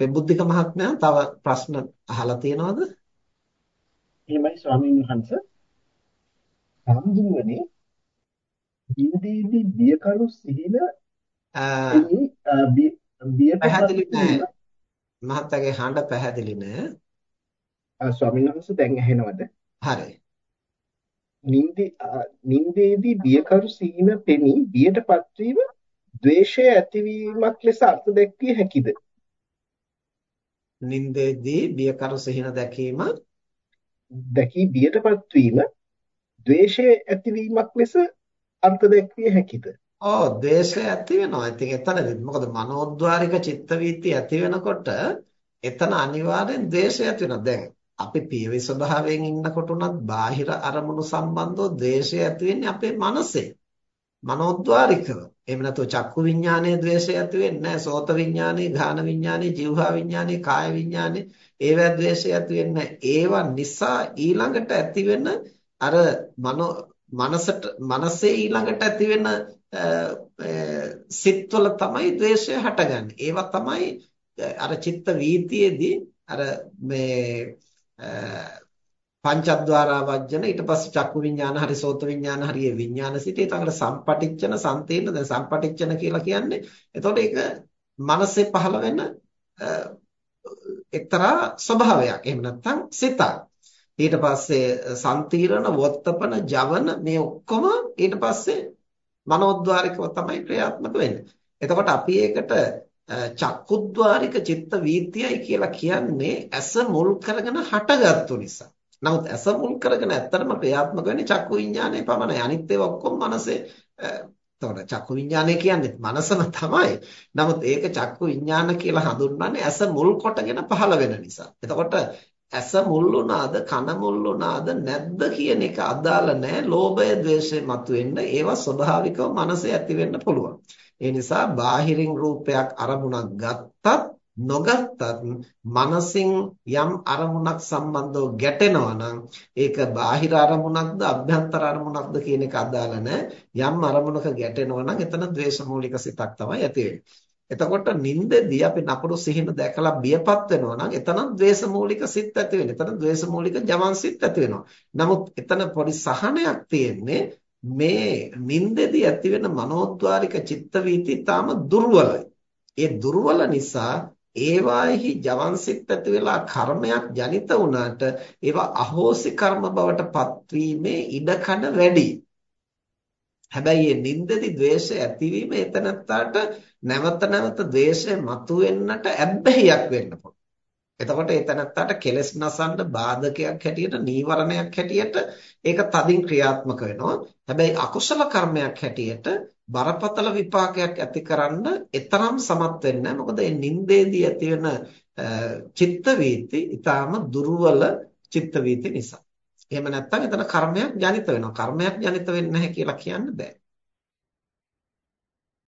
පෙබුද්ධික මහත්මයා තව ප්‍රශ්න අහලා තියෙනවද? එහෙමයි ස්වාමීන් වහන්සේ. සම්මුතිනේ ඉන්දීදී බියකරු සිහින එනි බියට පැහැදිලි නෑ. මහත්තයාගේ හඬ පැහැදිලි නෑ. ස්වාමීන් වහන්සේ දැන් ඇහෙනවද? හරි. නින්දේ නින්දේදී බියකරු සිහින පෙනී බියටපත් වීම ද්වේෂය ඇතිවීමක් ලෙස අර්ථ දැක්විය හැකිද? නින්දේදී බියකරු සිහින දැකීම දැකී බියටපත් වීම ද්වේෂය ඇතිවීමක් ලෙස අර්ථ දැක්විය හැකිද? ඔව් ද්වේෂය ඇති වෙනවා. ඉතින් එතනදී මොකද මනෝද්වාරික චිත්ත වීති ඇති වෙනකොට එතන අනිවාර්යෙන් ද්වේෂය ඇති වෙනවා. දැන් අපි පියවි ස්වභාවයෙන් ඉන්නකොට උනත් බාහිර අරමුණු සම්බන්ධව ද්වේෂය ඇති වෙන්නේ අපේ මනසේ. මනෝද්වාරිකව. එහෙම නැත්නම් චක්කු විඥානයේ ද්වේෂය ඇති වෙන්නේ නැහැ. සෝත විඥානයේ, ගාන විඥානයේ, જીවහා විඥානයේ, කාය විඥානයේ ඒවා ද්වේෂය ඇති වෙන්නේ ඒවා නිසා ඊළඟට ඇති වෙන අර මනෝ මනසට මනසේ ඊළඟට ඇති වෙන සිත්වල තමයි ද්වේෂය හටගන්නේ. ඒවා තමයි අර චිත්ත වීතියේදී අර මේ පංචද්වාරා වජ්ජන ඊට පස්සේ චක්කු විඤ්ඤාණ හරි සෝත විඤ්ඤාණ හරි ඒ විඤ්ඤාණ සිට ඊටඟට සම්පටිච්චන සම්තේන දැන් සම්පටිච්චන කියලා කියන්නේ. එතකොට ඒක මනසේ පහළ වෙන එක්තරා ස්වභාවයක්. එහෙම නැත්නම් සිතක්. ඊට පස්සේ සම්තීරණ වොත්තපන ජවන මේ ඔක්කොම ඊට පස්සේ මනෝද්වාරිකව තමයි ක්‍රියාත්මක වෙන්නේ. එතකොට අපි ඒකට චක්කුද්්වාරික චිත්ත වීතියයි කියලා කියන්නේ ඇස මුල් කරගෙන හටගත්තු නිසා. නමුත් ඇස මුල් කරගෙන ඇත්තටම ක්‍රියාත්මක වෙන්නේ චක්කු විඥානය පමණයි. අනිත් ඒවා ඔක්කොම මනසේ එතකොට චක්කු විඥානය කියන්නේ මනසම තමයි. නමුත් ඒක චක්කු විඥාන කියලා හඳුන්වන්නේ ඇස මුල් කොටගෙන පහළ වෙන නිසා. එතකොට ඇස මුල් වුණාද කන මුල් වුණාද නැද්ද කියන එක අදාළ නැහැ. ලෝභය, ద్వේෂය මතුවෙන්න ඒවා ස්වභාවිකව මනසේ ඇති වෙන්න පුළුවන්. ඒ නිසා බාහිරින් රූපයක් අරමුණක් ගත්තත් නොගත්තත් මනසින් යම් අරමුණක් සම්බන්ධව ගැටෙනවා නම් ඒක බාහිර අරමුණක්ද අභ්‍යන්තර අරමුණක්ද කියන එක අදාළ යම් අරමුණක ගැටෙනවා නම් එතන ද්වේෂමූලික සිතක් තමයි ඇති එතකොට නින්දෙදී අපි නපුරු සිහින දැකලා බියපත් වෙනවා නම් එතන ද්වේෂමූලික සිත් ඇති වෙනවා. එතන ද්වේෂමූලික ජවන් සිත් ඇති වෙනවා. නමුත් එතන පොඩි සහනයක් තියෙන්නේ මේ නින්දෙදී ඇති වෙන මනෝද්වාරික චිත්ත වීති තාම දුර්වලයි. ඒ දුර්වල නිසා ඒවාෙහි ජවන්සිට ඇති වෙලා කර්මයක් ජනිත වුණාට ඒවා අහෝසි කර්ම බවට පත්වීමේ ඉඩකඩ වැඩි. හැබැයි මේ නින්දදි ද්වේෂය ඇතිවීම එතනත්තාට නැවත නැවත ද්වේෂය මතුවෙන්නට ඇබ්බැහියක් වෙන්න පුළුවන්. එතකොට එතනත්තාට කෙලස් නසන්න බාධකයක් හැටියට නීවරණයක් හැටියට ඒක තදින් ක්‍රියාත්මක වෙනවා. හැබැයි අකුසල කර්මයක් හැටියට බරපතල විපාකයක් ඇතිකරන්න එතරම් සමත් වෙන්නේ මොකද මේ නින්දේදී ඇති වෙන චිත්ත වීති ඊටාම දුර්වල චිත්ත වීති නිසා. එහෙම නැත්නම් එතන කර්මයක් ජනිත වෙනවා. කර්මයක් ජනිත වෙන්නේ නැහැ කියලා කියන්න බෑ.